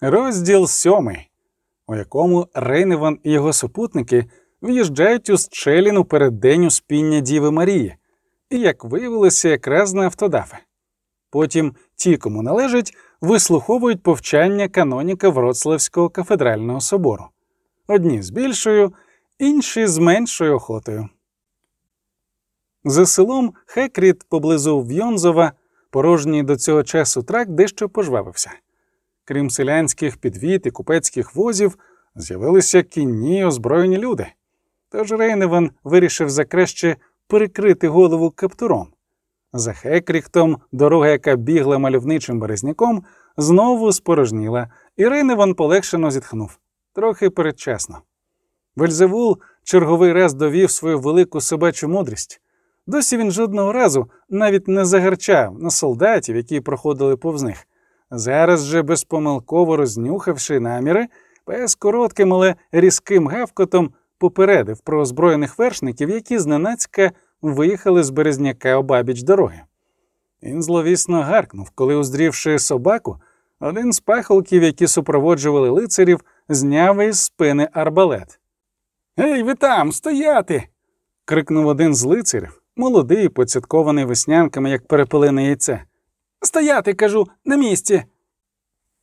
Розділ сьомий, у якому Рейневан і його супутники в'їжджають у Щеліну перед день успіння Діви Марії, і, як виявилося, якраз на автодафи. Потім ті, кому належить, вислуховують повчання каноніка Вроцлавського кафедрального собору. Одні з більшою, інші з меншою охотою. За селом Хекріт поблизу В'йонзова, порожній до цього часу трак дещо пожвавився. Крім селянських підвід і купецьких возів, з'явилися кінні озброєні люди. Тож Рейневан вирішив за краще перекрити голову каптуром. За Хекріхтом дорога, яка бігла мальовничим березняком, знову спорожніла, і Рейневан полегшено зітхнув трохи передчасно. Вельзевул черговий раз довів свою велику собачу мудрість. Досі він жодного разу навіть не загарчав на солдатів, які проходили повз них. Зараз же, безпомилково рознюхавши наміри, пес коротким, але різким гавкотом попередив про озброєних вершників, які зненацька виїхали з березняка обабіч дороги. Він зловісно гаркнув, коли, уздрівши собаку, один з пахолків, які супроводжували лицарів, зняв із спини арбалет. Ей, ви там, стояти. крикнув один з лицарів, молодий, поцяткований веснянками, як перепелине яйце. Стояти, кажу, на місці.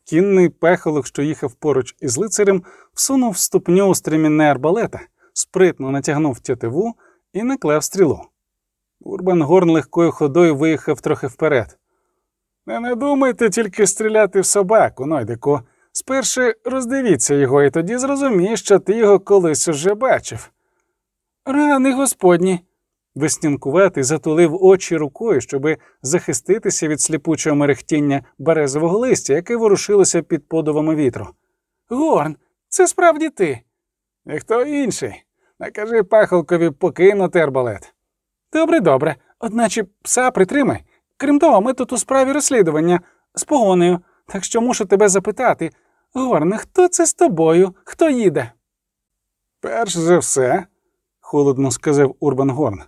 Кінний пехолок, що їхав поруч із лицарем, всунув ступню у стремінне арбалета, спритно натягнув тятиву і наклав стрілу. Урбан Горн легкою ходою виїхав трохи вперед. Не надумайте тільки стріляти в собаку, Нойдику. Спершу роздивіться його, і тоді зрозумієш, що ти його колись уже бачив. Рани господні. Веснянкуватий затулив очі рукою, щоби захиститися від сліпучого мерехтіння березового листя, яке ворушилося під подувами вітру. Горн, це справді ти. І хто інший? Накажи пахолкові покинути арбалет. Добре, добре, одначе пса притримай. Крім того, ми тут у справі розслідування з погонею, так що мушу тебе запитати Горне, хто це з тобою? Хто їде? Перш за все, холодно сказав Урбан Горн.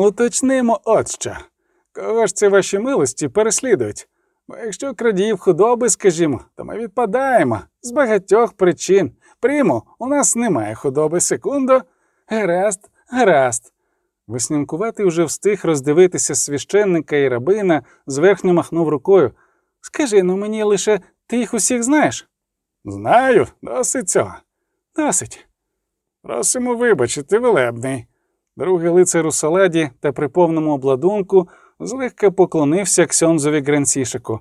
Уточнимо от що. Кого ж це ваші милості переслідують? Бо якщо крадіїв худоби, скажімо, то ми відпадаємо з багатьох причин. Прімо, у нас немає худоби секундо. Гаразд, гаразд. Веснянкуватий уже встиг роздивитися священника і рабина, зверхньо махнув рукою. Скажи ну мені лише ти їх усіх знаєш? Знаю, досить цього. Досить. Просимо вибачити, велебний. Другий лицар у саладі та при повному обладунку злегка поклонився Ксьонзові Гренцішику.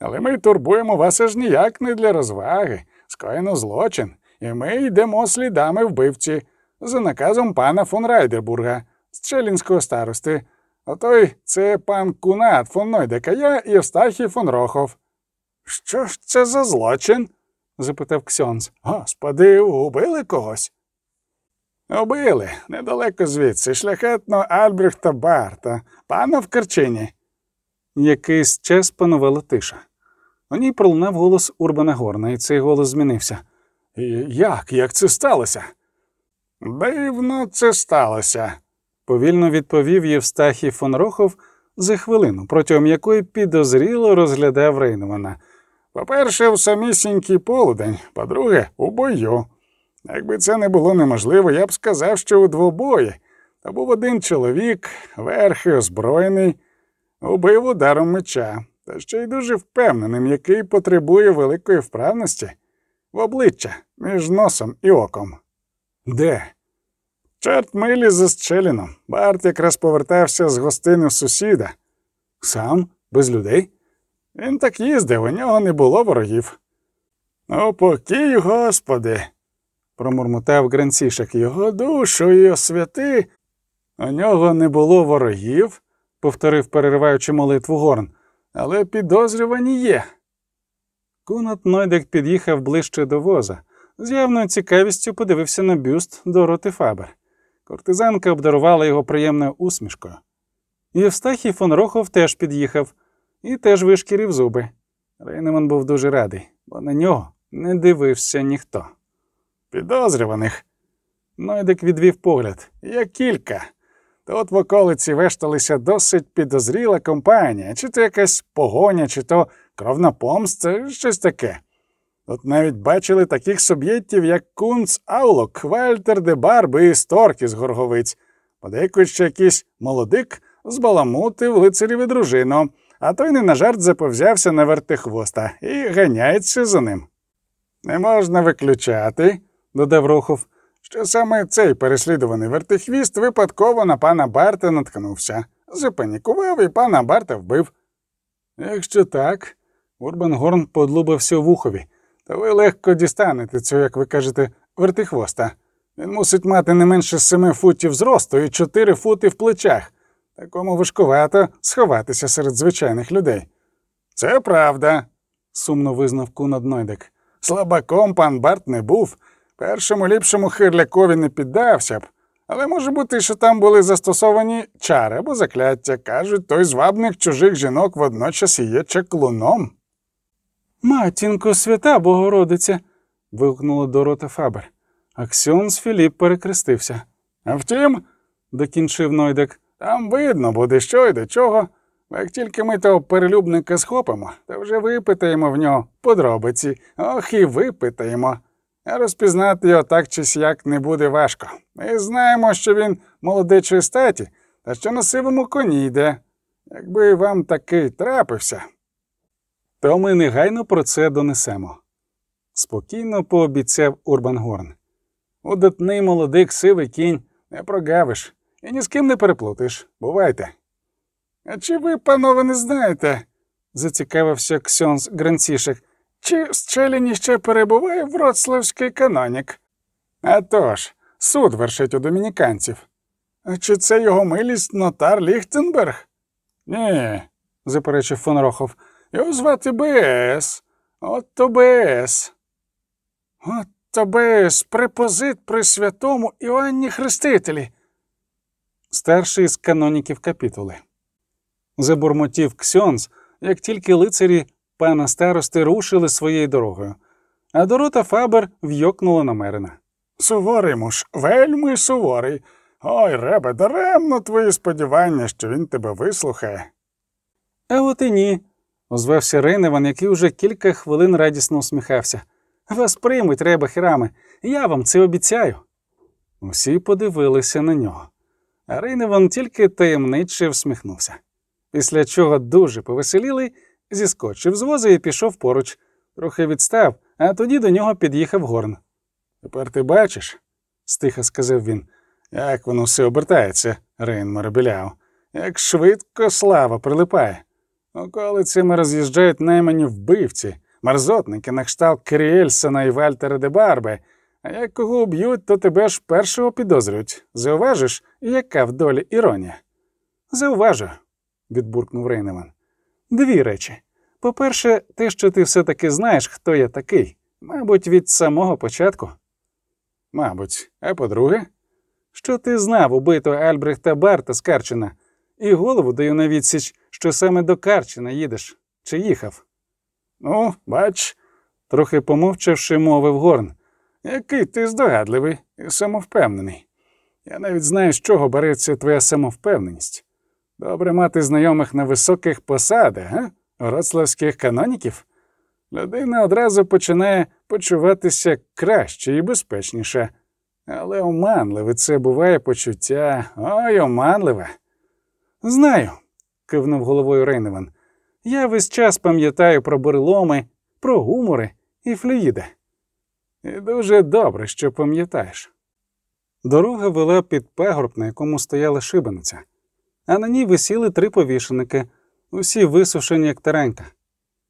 Але ми турбуємо вас аж ніяк не для розваги, скоєно злочин, і ми йдемо слідами вбивці за наказом пана фон Райдербурга з Челінського старости. Отой це пан Кунат фон Нойдека, і Евстахій фон Рохов. Що ж це за злочин? запитав Ксьонз. Господи, убили когось? Убили недалеко звідси, шляхетно Альбрехта Барта, пана в Карчині. Якийсь час панувала тиша. У ній пролунав голос Урбана Горна, і цей голос змінився. Як? Як це сталося? Дивно це сталося, повільно відповів Євстахій фон Рохов за хвилину, протягом якої підозріло розглядав Рейнвана. По-перше, в самісінький полудень, по-друге, у бою. Якби це не було неможливо, я б сказав, що у двобої. Та був один чоловік, верхи озброєний, убив ударом меча, та ще й дуже впевненим, який потребує великої вправності в обличчя між носом і оком. Де? Чорт милі за Щеліном. Барт якраз повертався з гостини сусіда. Сам, без людей? Він так їздив, у нього не було ворогів. Ну, покій, Господи, промурмотав Гренцішек, його душу і освяти. У нього не було ворогів, повторив, перериваючи молитву Горн, але підозрювані є. Кунат Нойдек під'їхав ближче до воза. З явною цікавістю подивився на бюст Дороти Фабер. Кортизанка обдарувала його приємною усмішкою. Євстахій фон Рохов теж під'їхав і теж вишкірів зуби. Рейнеман був дуже радий, бо на нього не дивився ніхто. Підозрюваних. Нойдик відвів погляд. Є кілька. Тут в околиці вешталися досить підозріла компанія, чи то якась погоня, чи то кровна помста, щось таке. От навіть бачили таких суб'єктів, як Кунц Аулок, Вальтер де Барби і Сторк із Горговиць. Подейкують ще якийсь молодик збаламутив лицарів і дружину, а той не на жарт заповзявся на вертихвоста і ганяється за ним. Не можна виключати, додав Рохов, що саме цей переслідуваний вертихвіст випадково на пана Барта наткнувся, запанікував і пана Барта вбив. Якщо так, Урбан Горн подлубався вухові, то ви легко дістанете цього, як ви кажете, вертихвоста. Він мусить мати не менше семи футів зросту і чотири фути в плечах. Такому важкувато сховатися серед звичайних людей. Це правда, сумно визнав Кунад Нойдек. Слабаком пан Барт не був. Першому ліпшому хирлякові не піддався б. Але може бути, що там були застосовані чари або закляття. Кажуть, той звабник чужих жінок водночас і є чаклуном. Матінко, свята Богородиця. вигукнула Дорота Фабер. А ксьондз Філіп перекрестився. А втім, Докінчив Нойдек. там видно буде, що й до чого. Як тільки ми того перелюбника схопимо, то вже випитаємо в нього подробиці. Ох, і випитаємо. Розпізнати його так чи сяк не буде важко. Ми знаємо, що він молодечої статі, та що на сивому коні йде. Якби вам такий трапився, То ми негайно про це донесемо. Спокійно пообіцяв Урбан Горн. Удатний молодик сивий кінь не прогавиш і ні з ким не переплутаєш. Бувайте. А чи ви, панове, не знаєте, зацікавився Ксьонс Гранцішек. Чи Щеліні ще перебуває вроцлавський канонік? А тож, суд вершить у домініканців. Чи це його милість нотар Ліхтенберг? Ні, заперечив фон Рохов. його звати БС. От то БС. От то БС, препозит при святому Іоанні Хрестителі. старший з каноніків капітули. Забурмотів Ксьонс, як тільки лицарі пана старости рушили своєю дорогою, а Дорота Фабер вйокнула на Мерина. Суворий муж, вельми суворий. Ой, ребе, даремно твої сподівання, що він тебе вислухає. А от і ні, озвався Рейневан, який уже кілька хвилин радісно усміхався. Вас приймуть, реба хірами, я вам це обіцяю. Усі подивилися на нього, а Рейневан тільки таємниче всміхнувся. Після чого дуже повеселілий, зіскочив з воза і пішов поруч, трохи відстав, а тоді до нього під'їхав горн. Тепер ти бачиш, Стиха сказав він. як воно все обертається, Рейн Марабіляв, як швидко слава прилипає. Околицями роз'їжджають наймані вбивці, мерзотники на кшталт Керіельсона і Вальтера де Барби. А як кого уб'ють, то тебе ж першого підозрюють. Зауважиш, яка в долі іронія? Зауважу, відбуркнув Рейневан. Дві речі. По-перше, те, що ти все-таки знаєш, хто я такий, мабуть, від самого початку. Мабуть, а по-друге, Що ти знав убитого Альбрехта Барта з Карчина, і голову даю на відсіч, що саме до Карчина їдеш, чи їхав. ну, бач, Трохи помовчавши, мовив Горн. який ти здогадливий і самовпевнений. Я навіть знаю, з чого береться твоя самовпевненість. Добре мати знайомих на високих посадах, га? Вроцлавських каноніків. Людина одразу починає почуватися краще і безпечніше. Але оманливе це буває почуття. Ой, оманливе. Знаю, кивнув головою Рейневан. Я весь час пам'ятаю про буреломи, про гумори і флюїди. І дуже добре, що пам'ятаєш. Дорога вела під пагорб, на якому стояла шибениця, а на ній висіли три повішеники, усі висушені, як таранька.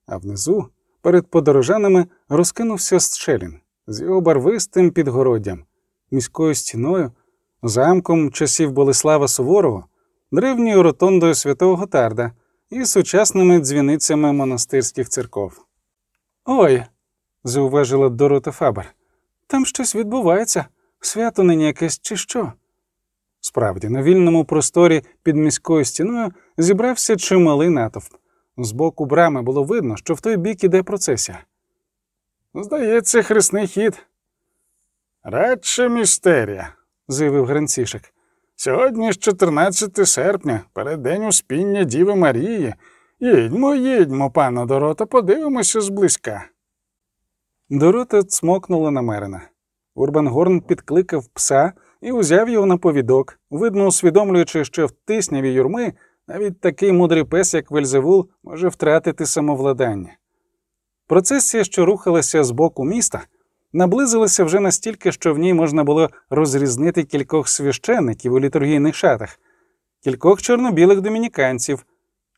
А внизу, перед подорожанами, розкинувся щелін з його барвистим підгороддям, міською стіною, замком часів Болеслава Суворого, древньою ротондою святого Готарда і сучасними дзвіницями монастирських церков. Ой, зауважила Дорота Фабер, там щось відбувається, свято нині якесь чи що. Справді, на вільному просторі під міською стіною зібрався чималий натовп. З боку брами було видно, що в той бік іде процесія. Здається, хресний хід. Радше містерія, заявив Гранцішек. Сьогодні ж 14 серпня, переддень успіння Діви Марії. Їдьмо, їдьмо, пане Дорота, подивимося зблизька. Дорота цмокнула на Мерина. Урбан Горн підкликав пса і узяв його на повідок, видно усвідомлюючи, що в тисняві юрми навіть такий мудрий пес, як Вельзевул, може втратити самовладання. Процесія, що рухалася з боку міста, наблизилася вже настільки, що в ній можна було розрізнити кількох священників у літургійних шатах, кількох чорнобілих домініканців,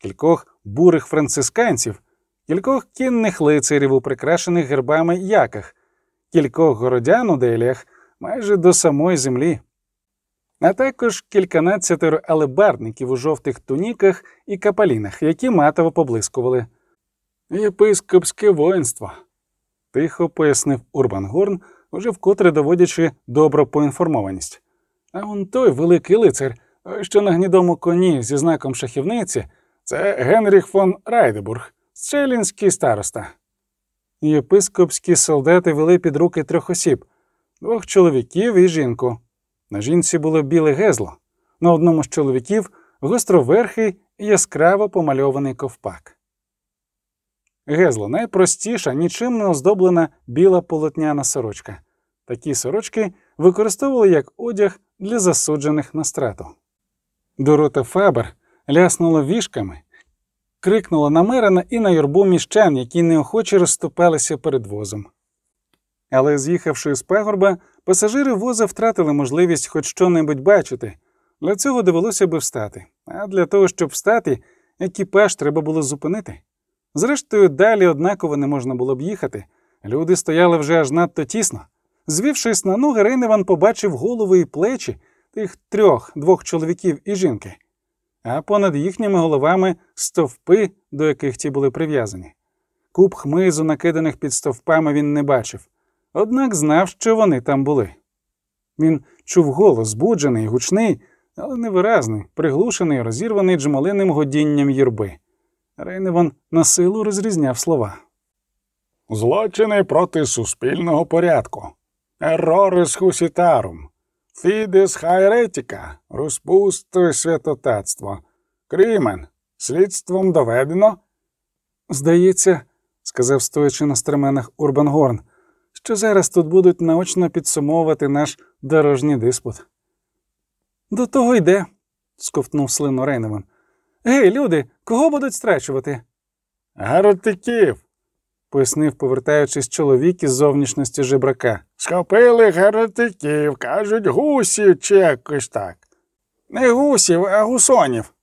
кількох бурих францисканців, кількох кінних лицарів у прикрашених гербами яках, кількох городян у деліях майже до самої землі, а також кільканадцятеро алебардників у жовтих туніках і капалінах, які матово поблискували. Єпископське воїнство, тихо пояснив Урбан Горн, уже вкотре доводячи добру поінформованість. А он той великий лицар, що на гнідому коні зі знаком шахівниці, це Генріх фон Райдебург, Щелінський староста. Єпископські солдати вели під руки трьох осіб двох чоловіків і жінку. На жінці було біле гезло, на одному з чоловіків гостроверхий і яскраво помальований ковпак. Гезло найпростіша, нічим не оздоблена біла полотняна сорочка. Такі сорочки використовували як одяг для засуджених на страту. Дорота Фабер ляснула вішками, крикнула на Мерена і на юрбу міщан, які неохоче розступалися перед возом. Але, з'їхавши з пагорба, пасажири воза втратили можливість хоч що-небудь бачити. Для цього довелося би встати. А для того, щоб встати, екіпаж треба було зупинити. Зрештою, далі однаково не можна було б їхати. Люди стояли вже аж надто тісно. Звівшись на ноги, Рейневан побачив голови і плечі тих трьох двох чоловіків і жінки, а понад їхніми головами стовпи, до яких ті були прив'язані. Куб хмизу, накиданих під стовпами, він не бачив, однак знав, що вони там були. Він чув голос, збуджений, гучний, але невиразний, приглушений, розірваний джмолиним годінням юрби. Рейневан на силу розрізняв слова. Злочини проти суспільного порядку. Ерорис хусітарум. Фідес хайретіка. Розпусто святотатство. Крімен. Слідством доведено. Здається, сказав стоячи на стременах Урбан Горн, що зараз тут будуть наочно підсумовувати наш дорожній диспут. До того йде, сковтнув слину Рейневан. Гей, люди, кого будуть страчувати? Гаротиків. пояснив, повертаючись чоловік із зовнішності жебрака. Схопили гаротиків, кажуть, гусів чи якось так. Не гусів, а гусонів.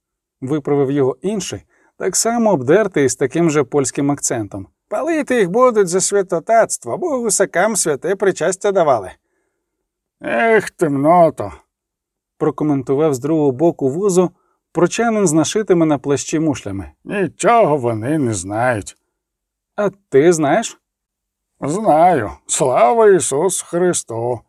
Виправив його інший, так само обдертий з таким же польським акцентом. Палити їх будуть за святотатство, бо гусакам святе причастя давали. Ех, темното. прокоментував з другого боку возу прочанин з нашитими на плащі мушлями. Нічого вони не знають. А ти знаєш? Знаю. Слава Ісусу Христу.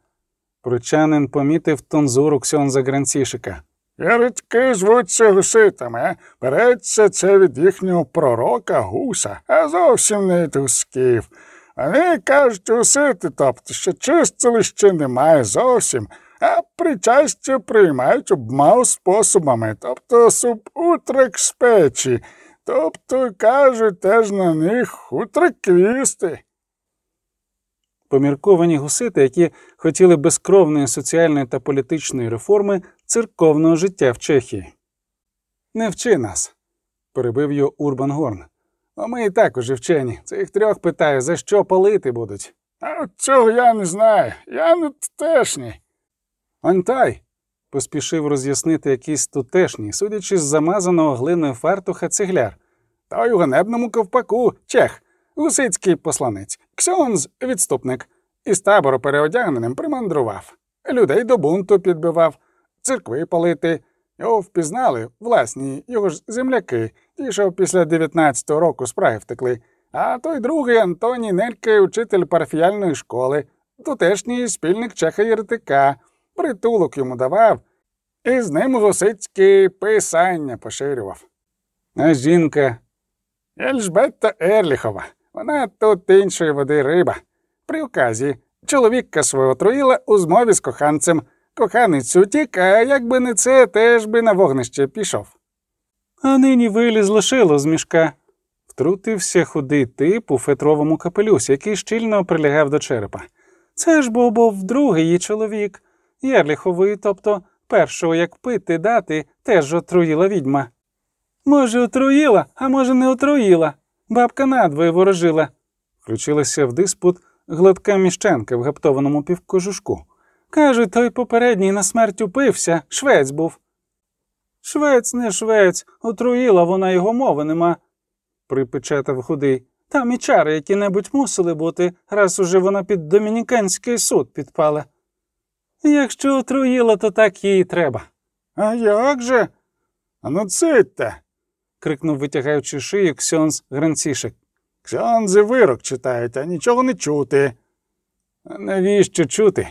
Прочанин помітив тонзуру Ксьонза Гранцішика. Ярички звуться гуситами, береться це від їхнього пророка гуса, а зовсім не від гусків. Вони кажуть гусити, тобто, що чистили ще немає зовсім, а причастя приймають обмал способами, тобто субутрак з печі, тобто кажуть теж на них хутраквісти. Помірковані гусити, які хотіли безкровної соціальної та політичної реформи церковного життя в Чехії. Не вчи нас, перебив його Урбан Горн. А ми і так уже вчені. Цих трьох питаю, за що палити будуть. А цього я не знаю, я не тутешній. Антай, поспішив роз'яснити якийсь тутешній, судячи з замазаного глиною фартуха цегляр. Той у ганебному ковпаку, чех, гусицький посланець, ксьонз відступник, із табору переодягненим примандрував, людей до бунту підбивав, церкви палити. Його впізнали власні його ж земляки, ті, що після 19-го року з Праги втекли. А той другий Антоній Нельке, учитель парафіяльної школи, тутешній спільник чеха Єретика, притулок йому давав, і з ним гусицькі писання поширював. А жінка Ельжбетта Ерліхова. Вона тут іншої води риба. При указі чоловіка свого отруїла у змові з коханцем. Коханець утік, а якби не це, теж би на вогнище пішов. А нині вилізло шило з мішка, Втрутився худий тип у фетровому капелюсі, який щільно прилягав до черепа. Це ж бо був другий її чоловік, Єрліховий, тобто першого, як пити дати, теж отруїла відьма. Може, отруїла, а може, не отруїла. Бабка надвоє ворожила. Включилася в диспут гладка міщанка в гаптованому півкожушку. Кажуть, той попередній на смерть упився, швець був. Швець, не швець, отруїла вона його мови нема, припечатав худий. Там і чари які-небудь мусили бути, раз уже вона під домініканський суд підпала. Якщо отруїла, то так їй треба. А як же? Ану цитьте. Крикнув, витягаючи шию Ксьонз Гранцішек. Ксьонзи вирок читають, а нічого не чути. «А Навіщо чути?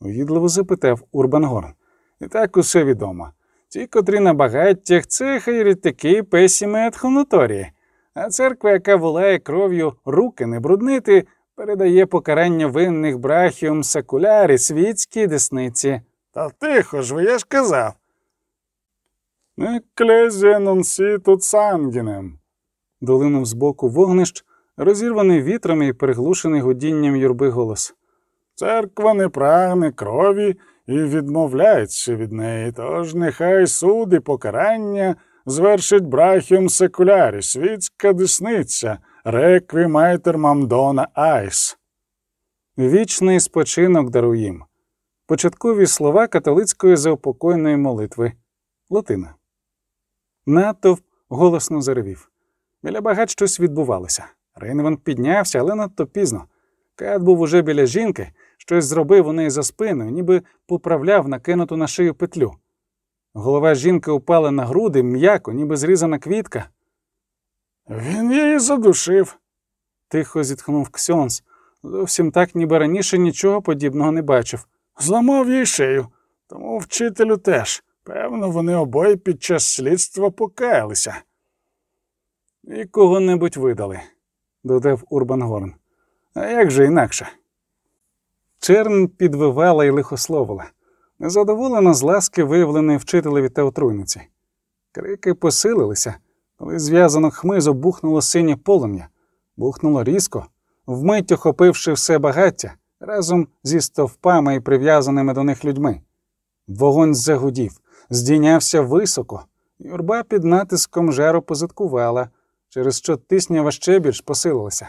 угідливо запитав Урбангорн. І так усе відомо. Ті, котрі на багаттях, це хайрітики песіми етхоноторії, а церква, яка волає кров'ю руки не бруднити, передає покарання винних брахіум сакулярі світській десниці. Та тихо ж ви, я ж казав. Ecclesia non sitit sanguinem. Долинув збоку вогнищ, розірваний вітром і переглушений гудінням юрби голос. Церква не прагне крові і відмовляється від неї, тож нехай суд і покарання звершить brachium saeculare, світська десниця, requiem aeternam dona eis. Вічний спочинок даруй їм. Початкові слова католицької заупокойної молитви. Латина. Натовп голосно заревів. Біля багать щось відбувалося. Рейневан піднявся, але надто пізно. Кат був уже біля жінки, щось зробив у неї за спиною, ніби поправляв накинуту на шию петлю. Голова жінки упала на груди, м'яко, ніби зрізана квітка. Він її задушив. Тихо зітхнув Ксьонс. Зовсім так, ніби раніше нічого подібного не бачив. Зламав їй шию, тому вчителю теж. Певно, вони обоє під час слідства покаялися. І кого-небудь видали, додав Урбангорн. А як же інакше? Черн підвивала і лихословила, незадоволена з ласки, виявленої вчителеві та отруйниці. Крики посилилися, коли зв'язано хмизу бухнуло синє полум'я, бухнуло різко, вмить охопивши все багаття разом зі стовпами і прив'язаними до них людьми. Вогонь загудів, здійнявся високо, юрба під натиском жару позиткувала, через що тиснява ще більш посилилася.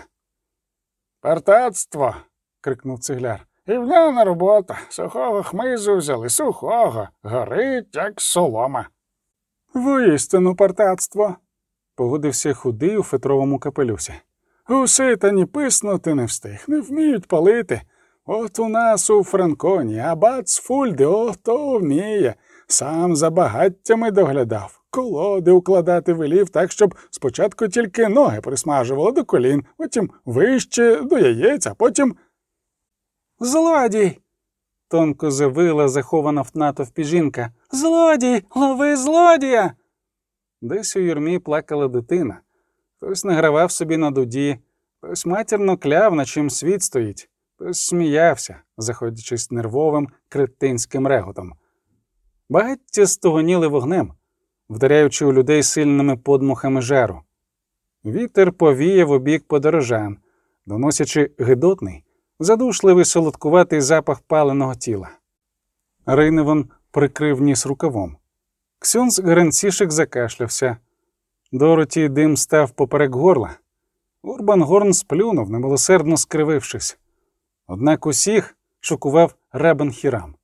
Партацтво. крикнув цегляр. Рівняна робота. Сухого хмизу взяли сухого. Горить, як солома. Воістину партацтво, погодився худий у фетровому капелюсі. Усе та ні писнути не встиг, не вміють палити. От у нас у Франконі абат з Фульди, ото вміє. Сам за багаттями доглядав, колоди укладати велів так, щоб спочатку тільки ноги присмажувало до колін, потім вище до яєць, а потім. Злодій. тонко завила захована в натовпі жінка. Злодій, лови злодія. Десь у юрмі плакала дитина. Хтось награвав собі на дуді, хтось матірно кляв, на чим світ стоїть, хтось сміявся, заходячись нервовим кретинським реготом. Багаття стогоніли вогнем, вдаряючи у людей сильними подмухами жару. Вітер повіяв у бік подорожан, доносячи гидотний, задушливий солодкуватий запах паленого тіла. Рейневан прикрив ніс рукавом. Ксюнс Гренцішик закашлявся. Дороті дим став поперек горла. Урбан Горн сплюнув, немилосердно скривившись. Однак усіх шокував Ребен Хірам.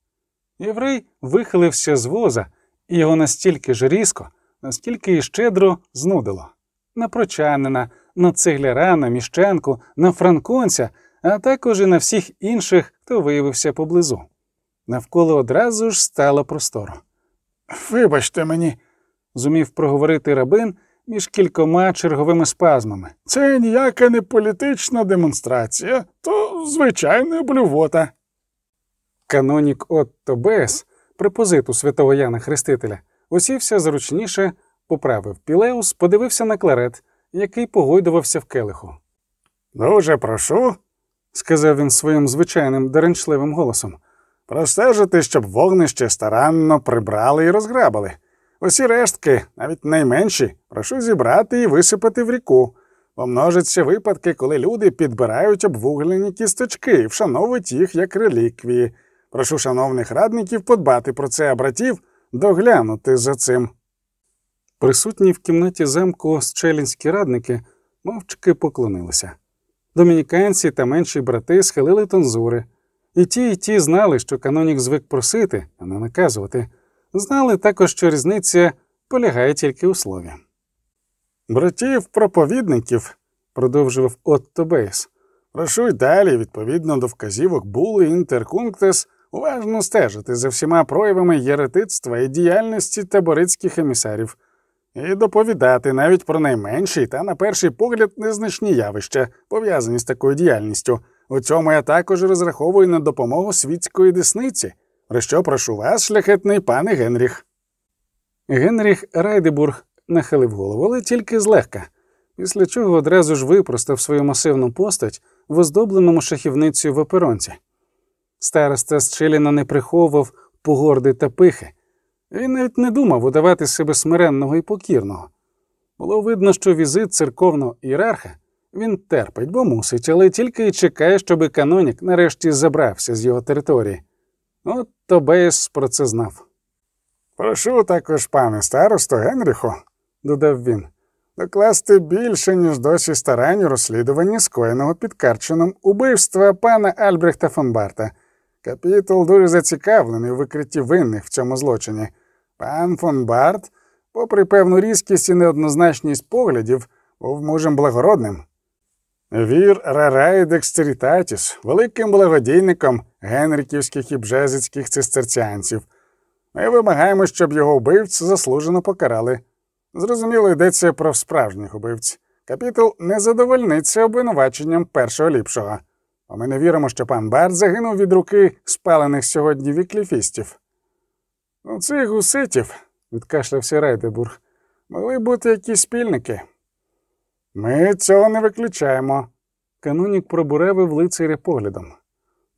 Єврей вихилився з воза, і його настільки ж різко, наскільки і щедро знудило. На прочанина, на цегляра, на міщанку, на франконця, а також і на всіх інших, хто виявився поблизу. Навколо одразу ж стало просторо. Вибачте мені, Зумів проговорити рабин між кількома черговими спазмами. це ніяка не політична демонстрація, то звичайна блювота. Канонік Отто Бес, препозиту святого Яна Хрестителя, усівся зручніше, поправив пілеус, подивився на кларет, який погойдувався в келиху. Дуже прошу Сказав він своїм звичайним деренчливим голосом. простежити, щоб вогнище старанно прибрали і розграбили. Усі рештки, навіть найменші, прошу зібрати і висипати в ріку. Помножаться випадки, коли люди підбирають обвуглені кісточки і вшановують їх як реліквії. Прошу шановних радників подбати про це, а братів доглянути за цим. Присутні в кімнаті замку щелінські радники мовчки поклонилися. Домініканці та менші брати схилили тонзури, і ті, і ті знали, що канонік звик просити, а не наказувати. Знали також, що різниця полягає тільки у слові. Братів проповідників, Продовжував Отто Бейс. прошу й далі, відповідно до вказівок були інтеркунктес, уважно стежити за всіма проявами єретицтва і діяльності таборицьких емісарів, і доповідати навіть про найменші та, на перший погляд, незначні явища, пов'язані з такою діяльністю. У цьому я також розраховую на допомогу світської десниці, про що прошу вас, шляхетний пане Генріх. Генріх Райдебург нахилив голову, але тільки злегка, після чого одразу ж випростав свою масивну постать в оздобленому шахівницею в оперонці. Староста з не приховував погорди та пихи. Він навіть не думав удавати себе смиренного і покірного. Було видно, що візит церковного ієрарха він терпить, бо мусить, але тільки й чекає, щоби канонік нарешті забрався з його території. От Тобеєс про це знав. Прошу також, пане старосто Генріху, Додав він. докласти більше, ніж досі старань у розслідуванні скоєного під Карчином убивства пана Альбрехта фон Барта. Капітул дуже зацікавлений у викритті винних в цьому злочині. Пан фон Барт, попри певну різкість і неоднозначність поглядів, був мужем благородним. Вір Рарай Декстерітатіс, великим благодійником генриківських і бжезицьких цистерціанців. Ми вимагаємо, щоб його вбивць заслужено покарали. Зрозуміло, йдеться про справжніх убивць. Капітул не задовольниться обвинуваченням першого ліпшого. Бо ми не віримо, що пан Барт загинув від руки спалених сьогодні вікліфістів. У цих гуситів, відкашлявся Райдебург. могли бути якісь спільники. Ми цього не виключаємо. Канонік пробуревив лицаря поглядом.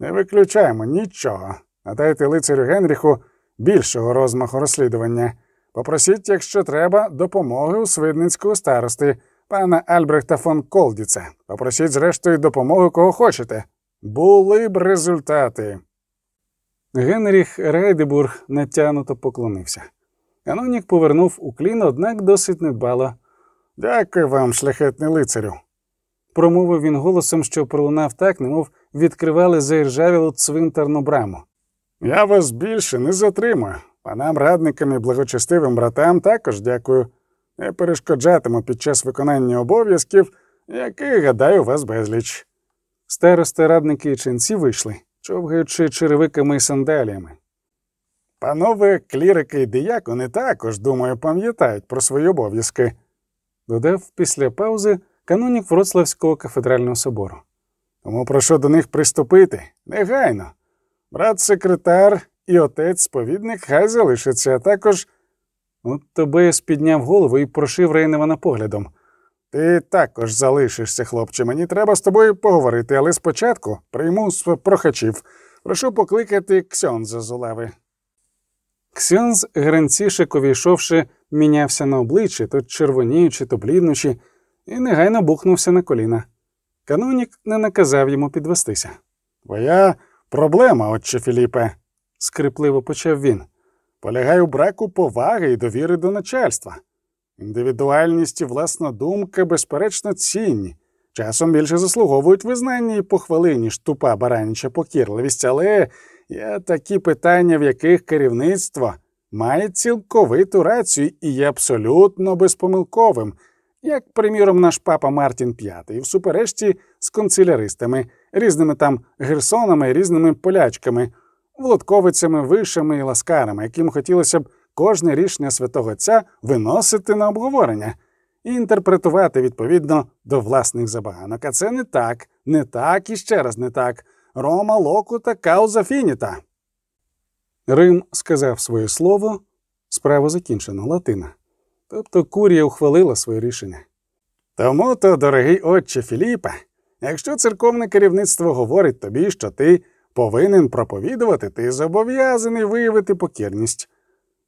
Не виключаємо нічого. Надайте лицарю Генріху більшого розмаху розслідування. Попросіть, якщо треба, допомоги у свидницького старости, пана Альбрехта фон Колдіца. Попросіть, зрештою, допомоги кого хочете. Були б результати. Генріх Райдебург натягнуто поклонився. Канонік повернув уклін, однак досить недбало. Дякую вам, шляхетний лицарю. Промовив він голосом, що пролунав так, немов відкривали заіржавілу цвинтарну браму. Я вас більше не затримую. Панам радникам і благочестивим братам також дякую. Не перешкоджатиму під час виконання обов'язків, яких, гадаю, вас безліч. Старости, радники і ченці вийшли, човгаючи черевиками і сандаліями. Панове клірики і диякони також, думаю, пам'ятають про свої обов'язки. Додав після паузи канонік Вроцлавського кафедрального собору. Тому прошу до них приступити негайно. Брат секретар і отець сповідник хай залишаться, а також От Тобеєс підняв голову і прошив Рейневана поглядом. ти також залишишся, хлопче. Мені треба з тобою поговорити, але спочатку прийму з прохачів. Прошу покликати Ксьонза з Улеви. Ксьонз, гранцішик, увійшовши, мінявся на обличчі, то червоніючи, то бліднучи, і негайно бухнувся на коліна. Канонік не наказав йому підвестися. Твоя проблема, отче Філіпе, Скрипливо почав він. Полягає у браку поваги і довіри до начальства. Індивідуальність і власна думка, безперечно, цінні. Часом більше заслуговують визнання і похвали, ніж тупа бараніча покірливість, але є такі питання, в яких керівництво має цілковиту рацію і є абсолютно безпомилковим, як, приміром, наш папа Мартін V в суперечці з конциляристами, різними там герсонами, різними полячками, володковицями, вишами і ласкарами, яким хотілося б кожне рішення святого Отця виносити на обговорення і інтерпретувати відповідно до власних забаганок. А це не так, не так і ще раз не так. Рома локу та кауза фініта. Рим сказав своє слово, справа закінчена, латина. Тобто курія ухвалила своє рішення. Тому то, дорогий отче Філіпе, якщо церковне керівництво говорить тобі, що ти повинен проповідувати, ти зобов'язаний виявити покірність.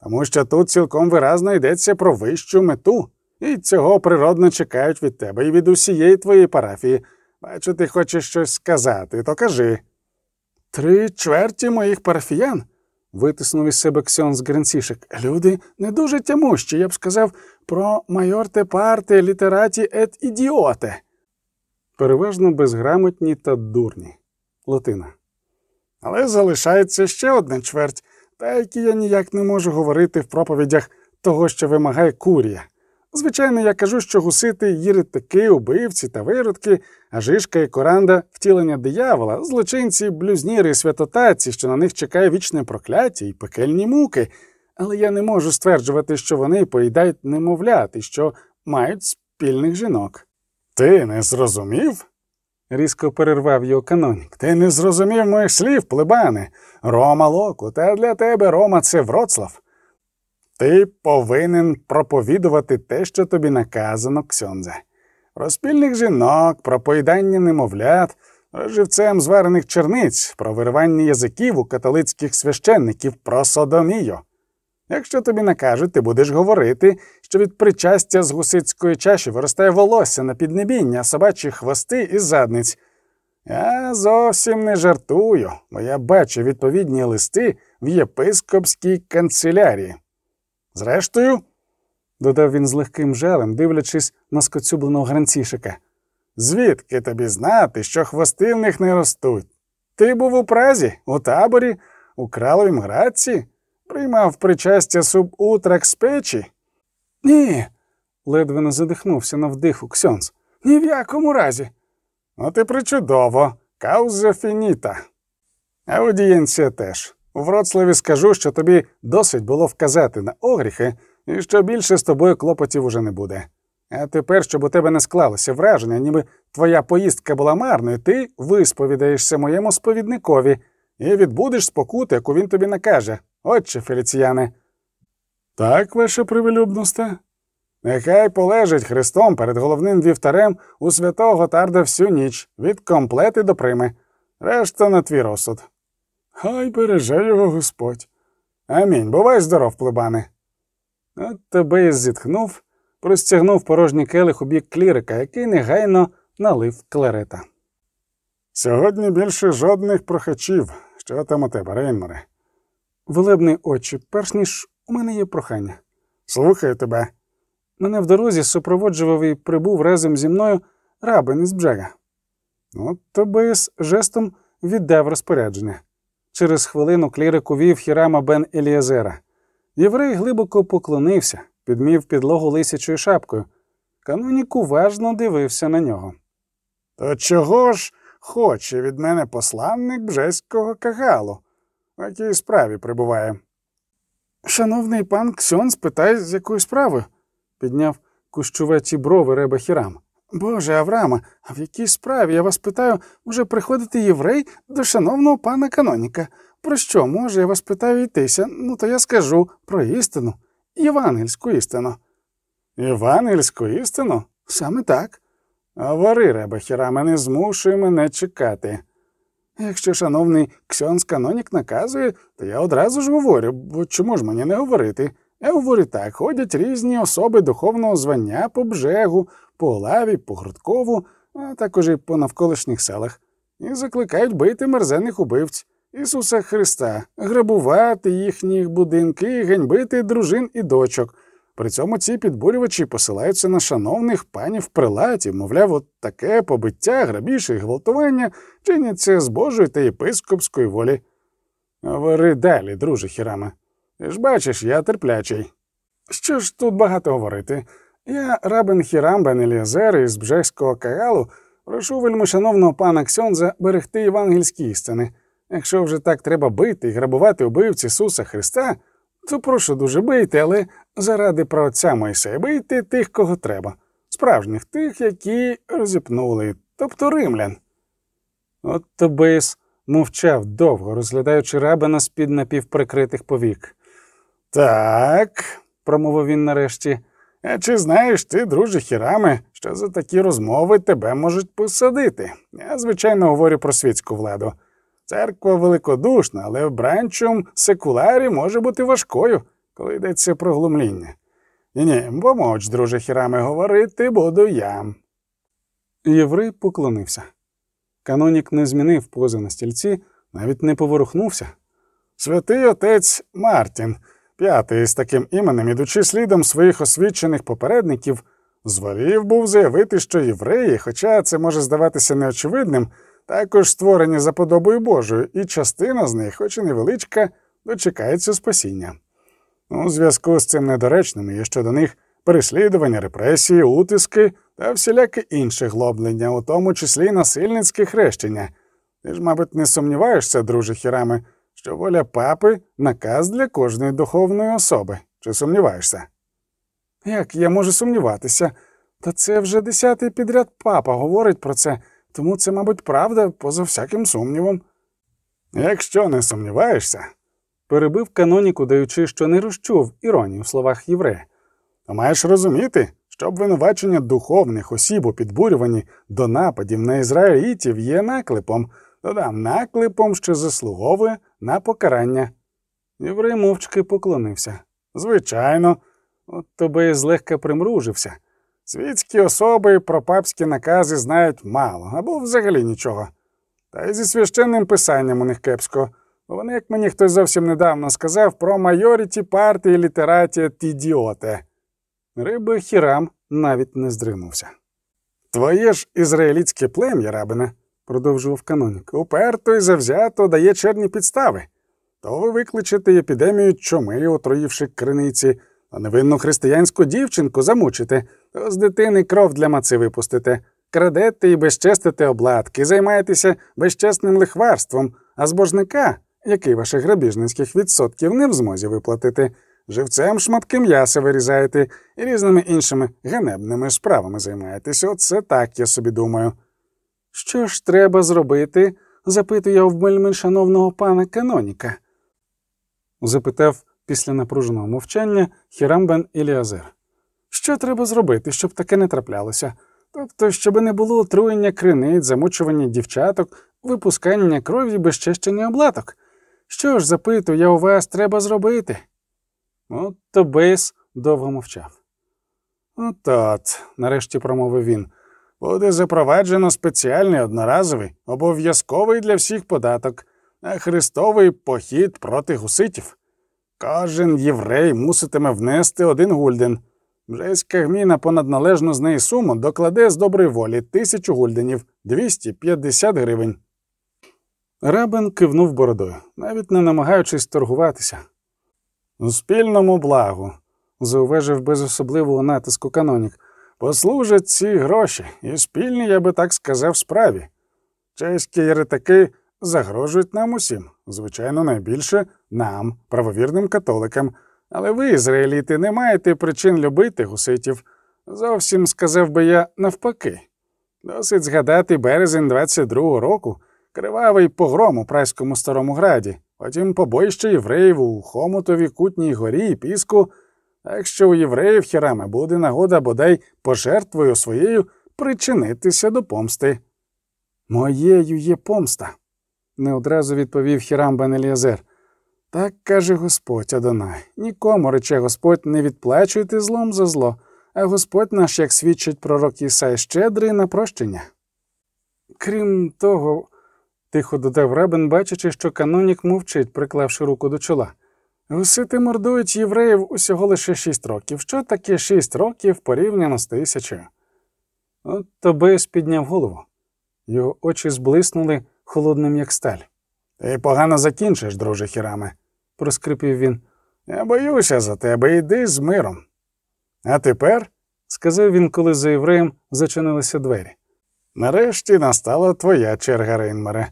Тому що тут цілком виразно йдеться про вищу мету, І цього природно чекають від тебе і від усієї твоєї парафії. Бачу, ти хочеш щось сказати, то кажи. Три чверті моїх парафіян, витиснув із себе Ксьонс Гренцішек. Люди не дуже тямущі, я б сказав, про майорте парте літераті ет ідіоте. Переважно безграмотні та дурні. Латина. Але залишається ще одна чверть, та які я ніяк не можу говорити в проповідях того, що вимагає курія. Звичайно, я кажу, що гусити єретики, убивці та виродки, а жишка і коранда втілення диявола, злочинці, блюзніри і святотатці, що на них чекає вічне прокляття і пекельні муки. Але я не можу стверджувати, що вони поїдають немовлят і що мають спільних жінок. Ти не зрозумів? Різко перервав його канонік. Ти не зрозумів моїх слів, плебане. Рома локу, та для тебе Рома це Вроцлав. Ти повинен проповідувати те, що тобі наказано, Ксьонзе. Про спільних жінок, про поїдання немовлят, живцем зварених черниць, про вирвання язиків у католицьких священників, про содомію. Якщо тобі накажуть, ти будеш говорити, що від причастя з гусицької чаші виростає волосся на піднебіння, собачі хвости і задниць. Я зовсім не жартую, бо я бачу відповідні листи в єпископській канцелярії. Зрештою, додав він з легким жалем, дивлячись на скоцюбленого гранцішика. звідки тобі знати, що хвости в них не ростуть? Ти був у Празі, у таборі, у краловім градці, приймав причастя суб утрак з печі? Ні, Ледве не задихнувся на вдиху Ксьонс. ні в якому разі. От і причудово, кауза фініта. Аудієнція теж. У Вроцлаві скажу, що тобі досить було вказати на огріхи, і що більше з тобою клопотів уже не буде. А тепер, щоб у тебе не склалося враження, ніби твоя поїздка була марною, ти висповідаєшся моєму сповідникові і відбудеш спокуту, яку він тобі накаже. Отче, Феліціяне. Так, ваше привелюбносте. Нехай полежить Христом перед головним вівтарем у святого Готарда всю ніч, від комплети до прими. Решта на твій розсуд. Хай береже його Господь. Амінь. Бувай здоров, плебане. От тебе і зітхнув, простягнув порожній келих у бік клірика, який негайно налив кларета. Сьогодні більше жодних прохачів. Що там у тебе, Рейнморе? Велебний очі, перш ніж у мене є прохання. Слухаю тебе. Мене в дорозі супроводжував і прибув разом зі мною рабин із бжега. От Тобис жестом віддав розпорядження. Через хвилину клірик увів Хірама бен Еліазера. Єврей глибоко поклонився, підмів підлогу лисячою шапкою. Канонік уважно дивився на нього. То чого ж хоче від мене посланник бжеського кагалу? У якій справі прибуває? Шановний пан Ксьон спитає, з якою справою, підняв кущуваті брови реба Хірам. Боже, Авраама, а в якій справі, я вас питаю, може приходити єврей до шановного пана каноніка? Про що може, я вас питаю йтися? Ну, то я скажу про істину, євангельську істину. Євангельську істину? Саме так. Говори, реба Хіраме, не змушуй мене чекати. Якщо шановний Ксьонс канонік наказує, то я одразу ж говорю, бо чому ж мені не говорити? Я говорю так, ходять різні особи духовного звання по бжегу, по Олаві, по Грудкову, а також і по навколишніх селах, і закликають бити мерзенних убивць Ісуса Христа, грабувати їхні будинки, ганьбити дружин і дочок. При цьому ці підбурювачі посилаються на шановних панів прилатів, мовляв, от таке побиття, грабіж і гвалтування чиняться з Божої та єпископської волі. Говори далі, друже Хіраме. Ти ж бачиш, я терплячий. Що ж тут багато говорити? Я рабин Хірам бен Еліазер із Бжехського кагалу, прошу вельмишановного пана Ксьонза берегти євангельські істини. Якщо вже так треба бити і грабувати убивць Ісуса Христа, то прошу дуже бийте, але заради праотця Мойсея бийте тих, кого треба, справжніх тих, які розіпнули, тобто римлян. От Тобис мовчав довго, розглядаючи рабина з-під напівприкритих повік. Так, промовив він нарешті. а чи знаєш ти, друже Хіраме, що за такі розмови тебе можуть посадити? Я, звичайно, говорю про світську владу. Церква великодушна, але в бранчум секуларі може бути важкою, коли йдеться про глумління. Ні, ні, помовч, друже Хіраме, говорити буду я. Єврей поклонився. Канонік не змінив пози на стільці, навіть не поворухнувся. Святий отець Мартін, п'ятий з таким іменем, ідучи слідом своїх освічених попередників, зволів був заявити, що євреї, хоча це може здаватися неочевидним, також створені за подобою Божою, і частина з них, хоч і невеличка, дочекається спасіння. У зв'язку з цим недоречним є щодо них переслідування, репресії, утиски та всіляке інше глоблення, у тому числі насильницьке хрещення. Ти ж, мабуть, не сумніваєшся, друже Хіраме, що воля папи наказ для кожної духовної особи. Чи сумніваєшся? Як я можу сумніватися? Та це вже десятий підряд папа говорить про це, тому це, мабуть, правда, поза всяким сумнівом. Якщо не сумніваєшся, Перебив каноніку, даючи, що не розчув іронії в словах єврея. то маєш розуміти, що обвинувачення духовних осіб у підбурюванні до нападів на ізраїльтів є наклепом, додам наклепом, що заслуговує на покарання. Єврей мовчки поклонився. Звичайно, От тобі злегка примружився. Світські особи про папські накази знають мало або взагалі нічого. Та й зі священним писанням у них кепсько. Вони, як мені хтось зовсім недавно сказав, про майоріті партії літераті тідіоте. Риби Хірам навіть не здригнувся. Твоє ж ізраїльське плем'я, рабине, Продовжував канонік. уперто і завзято дає черні підстави. То ви викличете епідемію чуми, отруївши криниці, а невинну християнську дівчинку замучите, то з дитини кров для маці випустите, крадете і безчестите обладки, займаєтеся безчесним лихварством, а збожника, який ваших грабіжницьких відсотків не в змозі виплатити, живцем шматки м'яса вирізаєте і різними іншими ганебними справами займаєтеся. Оце так, я собі думаю. Що ж треба зробити? запитую я в вельми шановного пана каноніка. Запитав після напруженого мовчання Хірам бен Іліазер. Що треба зробити, щоб таке не траплялося? Тобто, щоб не було отруєння криниць, замучування дівчаток, випускання крові, безчищення облаток. Що ж, запитую я у вас треба зробити? От Тобейс довго мовчав. От-от, нарешті промовив він. Буде запроваджено спеціальний одноразовий, обов'язковий для всіх податок на хрестовий похід проти гуситів. Кожен єврей муситиме внести один гульден. Бжеська гміна понад належну з неї суму докладе з доброї волі тисячу гульденів 250 гривень. Рабин кивнув бородою, навіть не намагаючись торгуватися. У спільному благу, зауважив без особливого натиску канонік. послужать ці гроші, і спільні, я би так сказав, справі. Чеські єретики загрожують нам усім, звичайно, найбільше нам, правовірним католикам. Але ви, ізраїліти, не маєте причин любити гуситів. Зовсім сказав би я навпаки. Досить згадати березень 22-го року, кривавий погром у Праському старому граді, потім побоїще євреїв у Хомутові, Кутній горі і Піску. Так що у євреїв хірами буде нагода бодай пожертвою своєю причинитися до помсти. Моєю є помста, не одразу відповів Хірам бен Еліазер. Так каже Господь Адонай. Нікому, рече Господь, не відплачуйте злом за зло, а Господь наш, як свідчить пророк Ісай, щедрий на прощення. Крім того, тихо додав рабин, бачачи, що канонік мовчить, приклавши руку до чола. Гусити мордують євреїв усього лише шість років. Що таке шість років порівняно з тисячею? От Тобес підняв голову. Його очі зблиснули холодним, як сталь. Ти погано закінчиш, друже Хіраме. Проскрипів він. Я боюся за тебе, йди з миром. А тепер, Сказав він, коли за євреєм зачинилися двері. нарешті настала твоя черга, Рейнмере.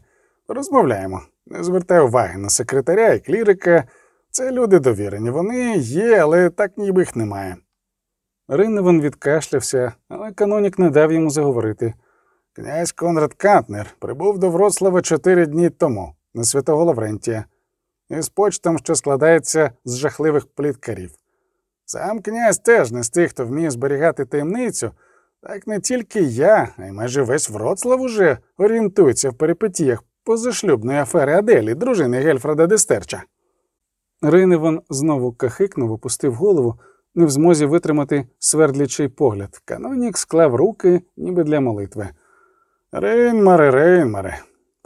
Розмовляємо. Не звертай уваги на секретаря і клірика. Це люди довірені. Вони є, але так ніби їх немає. Рейневан відкашлявся, але канонік не дав йому заговорити. Князь Конрад Кантнер прибув до Вроцлава чотири дні тому, на святого Лаврентія, із почтом, що складається з жахливих пліткарів. Сам князь теж не з тих, хто вміє зберігати таємницю, так не тільки я, а й майже весь Вроцлав уже орієнтується в перипетіях позашлюбної афери Аделі, дружини Гельфреда Дестерча. Рейневан знову кахикнув, опустив голову не в змозі витримати свердлячий погляд. Канонік склав руки, ніби для молитви. Рейнмаре, Рейнмаре,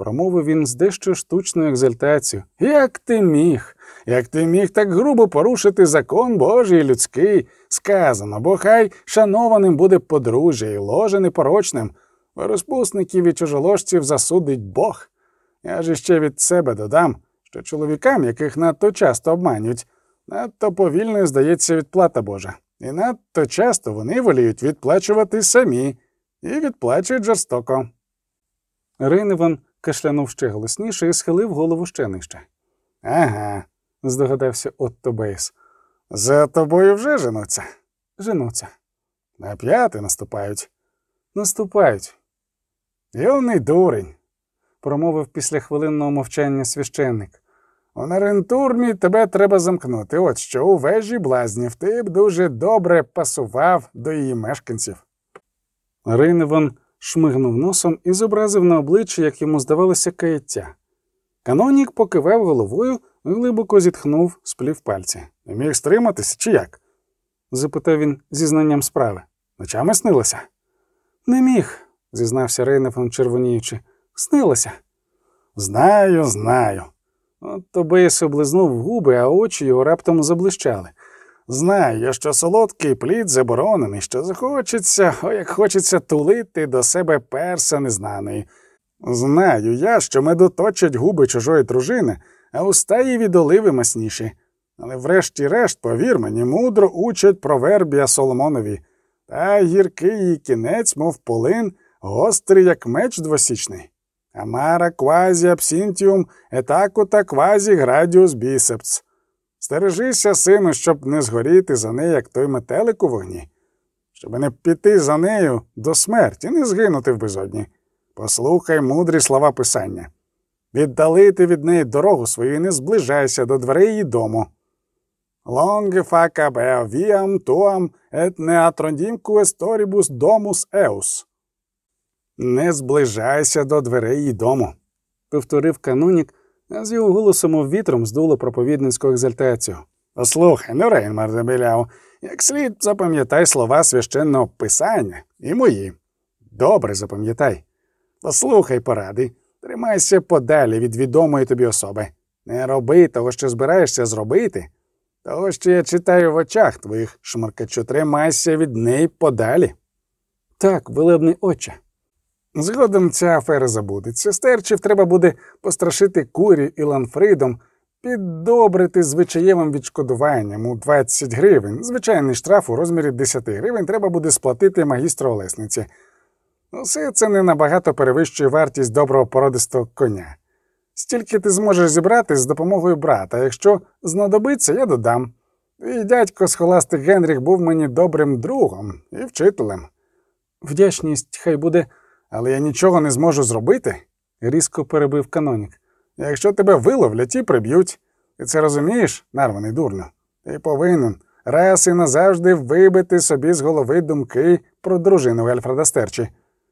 Промовив він з дещо штучною екзальтацією. як ти міг? Як ти міг так грубо порушити закон Божий і людський? Сказано, бо хай шанованим буде подружжя і ложе непорочним, розпусників і чужоложців засудить Бог. Я ж іще від себе додам, що чоловікам, яких надто часто обманюють, надто повільною здається відплата Божа, і надто часто вони воліють відплачувати самі і відплачують жорстоко. Рейневан кашлянув ще голосніше і схилив голову ще нижче. Ага, Здогадався Отто Бейс. за тобою вже женуться. Женуться. На п'яти наступають. Наступають, Юний дурень. промовив після хвилинного мовчання священник. У Нарентурмі тебе треба замкнути. От що у вежі блазнів ти б дуже добре пасував до її мешканців. Рейневан шмигнув носом і зобразив на обличчі, як йому здавалося, каяття. Канонік покивав головою, глибоко зітхнув, сплів пальці. Не міг стриматися чи як? запитав він зі знанням справи. Ночами снилося? Не міг, зізнався Рейневан, червоніючи. Снилося. Знаю, знаю. От Тобейс облизнув губи, а очі його раптом заблищали. Знаю, що солодкий плід заборонений, що захочеться, о, як хочеться тулити до себе перса незнаної. Знаю я, що медоточать губи чужої дружини, а уста її від масніші. Але врешті-решт, повір мені, мудро учать proverbia Соломонові. Та гіркий її кінець, мов полин, гострий, як меч двосічний. Amara quasi absinthium et acuta quasi gladius biceps. Стережися, сину, щоб не згоріти за нею, як той метелик у вогні, щоб не піти за нею до смерті, не згинути в безодні. Послухай мудрі слова Писання. Віддалити від неї дорогу свою і не зближайся до дверей її дому. Лонге фака беа віам туам ет куесторібус домус еус. Не зближайся до дверей її дому. повторив канонік, а з його голосом мов вітром здуло проповідницьку екзальтацію. Послухай, ну Рейнмар забіляв, як слід запам'ятай слова священного писання і мої. Добре запам'ятай. Послухай поради, тримайся подалі від відомої тобі особи. Не роби того, що збираєшся зробити. Того, що я читаю в очах твоїх, шмаркачу, тримайся від неї подалі. Так, велебний отче. Згодом ця афера забудеться. Стерчів треба буде пострашити курі і ланфридом, піддобрити звичаєвим відшкодуванням у 20 гривень. Звичайний штраф у розмірі 10 гривень треба буде сплатити магістру Олесниці. Усе це не набагато перевищує вартість доброго породистого коня. Стільки ти зможеш зібрати з допомогою брата, якщо знадобиться, я додам. Твій дядько схоластик Генріх був мені добрим другом і вчителем. Вдячність хай буде, Але я нічого не зможу зробити, різко перебив канонік. якщо тебе виловлять і приб'ють. Ти це розумієш, нарваний дурню? Ти повинен раз і назавжди вибити собі з голови думки про дружину Ельфреда Стерчі.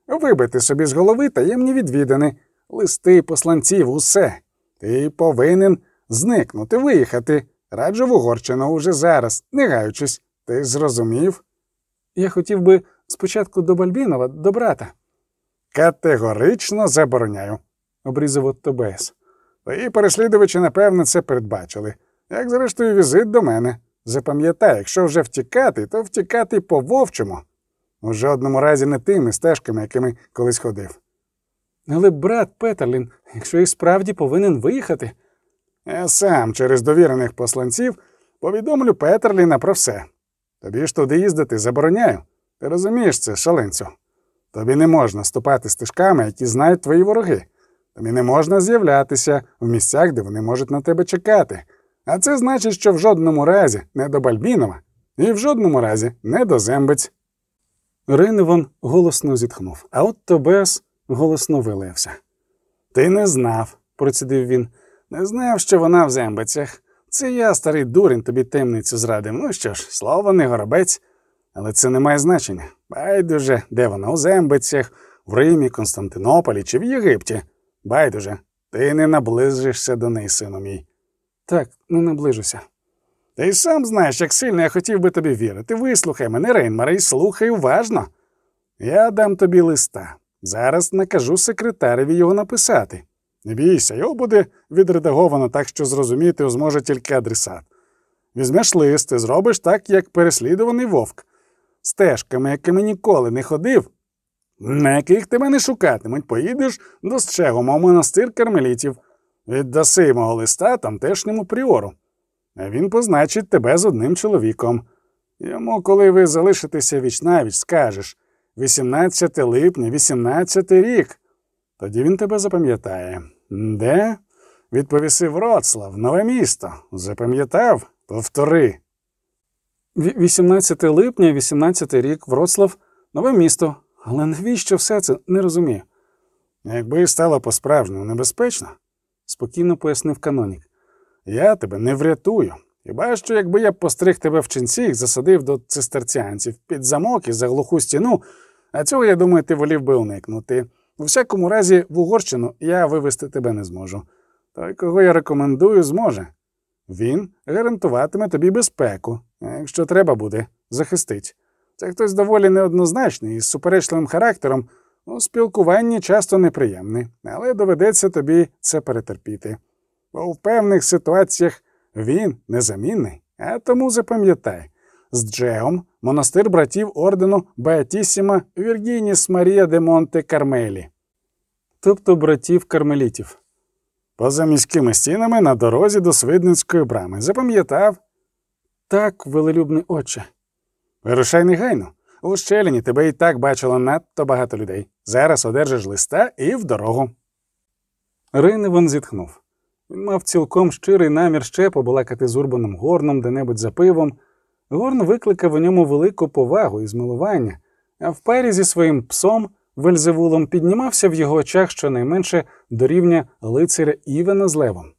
Вибити собі з голови таємні відвідини, листи, посланців, усе. Ти повинен зникнути, виїхати. Раджу в Угорщину уже зараз, не гаючись. Ти зрозумів? Я хотів би спочатку до Бальбінова, до брата, Категорично забороняю. обрізав Бейс. Твої переслідувачі, напевно, це передбачили. Як зрештою візит до мене. Запам'ятай, якщо вже втікати, то втікати по вовчому. У жодному разі не тими стежками, якими колись ходив. Але брат Петерлін, якщо і справді повинен виїхати, Я сам через довірених посланців повідомлю Петерліна про все. Тобі ж туди їздити забороняю. Ти розумієш це, шаленцю? Тобі не можна ступати стежками, які знають твої вороги. Тобі не можна з'являтися в місцях, де вони можуть на тебе чекати. А це значить, що в жодному разі не до Бальбінова і в жодному разі не до Зембець. Рейневан голосно зітхнув, а Отто Бейс голосно вилився. Ти не знав, Процідив він. не знав, що вона в Зембицях. Це я, старий дурень, тобі темницю зрадив. Ну що ж, слово не горобець, але це не має значення. Байдуже, де вона у Зембицях, в Римі, Константинополі чи в Єгипті. Байдуже, ти не наближишся до неї, сину мій. Так, не наближуся. Ти й сам знаєш, як сильно я хотів би тобі вірити. Вислухай мене, Рейнмаре, і слухай уважно. Я дам тобі листа. Зараз накажу секретареві його написати. Не бійся, його буде відредаговано так, що зрозуміти зможе тільки адресат. Візьмеш лист і зробиш так, як переслідуваний вовк. Стежками, якими ніколи не ходив, на яких тебе не шукатимуть, поїдеш до Щегома в монастир кармелітів, віддаси мого листа тамтешньому пріору. А він позначить тебе з одним чоловіком. Йому, коли ви залишитеся вічнавіч, скажеш 18 липня, 18 рік. Тоді він тебе запам'ятає. Де? Відповіси Вроцлав, нове місто. Запам'ятав? Повтори. Ві- 18 липня, 18 рік, Вроцлав, нове місто. Але навіщо все це не розумію, Якби стало по-справжньому небезпечно, спокійно пояснив канонік. я тебе не врятую. Хіба що, якби я постриг тебе в ченці і засадив до цистерціанців під замок і за глуху стіну, а цього, я думаю, ти волів би уникнути. У всякому разі, в Угорщину я вивезти тебе не зможу. Той, кого я рекомендую, зможе. Він гарантуватиме тобі безпеку, якщо треба буде, захистить. Це хтось доволі неоднозначний із суперечливим характером, у спілкуванні часто неприємний, але доведеться тобі це перетерпіти. Бо в певних ситуаціях він незамінний, а тому запам'ятай. З Джеом монастир братів ордену Беатісіма Віргініс Марія де Монте Кармелі. Тобто братів кармелітів. Поза міськими стінами на дорозі до Свидницької брами. Запам'ятав? Так, велелюбний отче. Вирушай негайно. У щеліні тебе і так бачило надто багато людей. Зараз одержиш листа і в дорогу. Рейневан зітхнув. Він мав цілком щирий намір ще побалакати з Урбаном Горном де-небудь за пивом. Горн викликав у ньому велику повагу і змилування, а в парі зі своїм псом Вельзевулом піднімався в його очах щонайменше до рівня лицаря Івена з левом.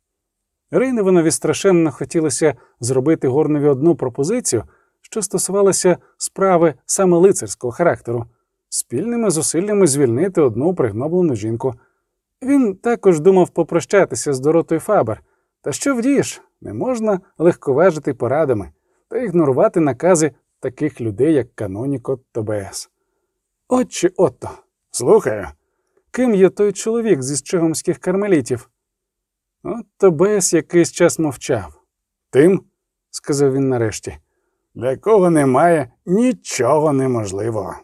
Рейневанові страшенно хотілося зробити Горнові одну пропозицію, що стосувалася справи саме лицарського характеру, спільними зусиллями звільнити одну пригноблену жінку. Він також думав попрощатися з Доротою Фабер. Та що вдієш? Не можна легковажити порадами та ігнорувати накази таких людей, як Каноніко Тобеас. Отче Отто, Слухаю. ким є той чоловік зі щегомських кармелітів? От Тобеас якийсь час мовчав, Тим, сказав він нарешті. для кого немає нічого неможливого.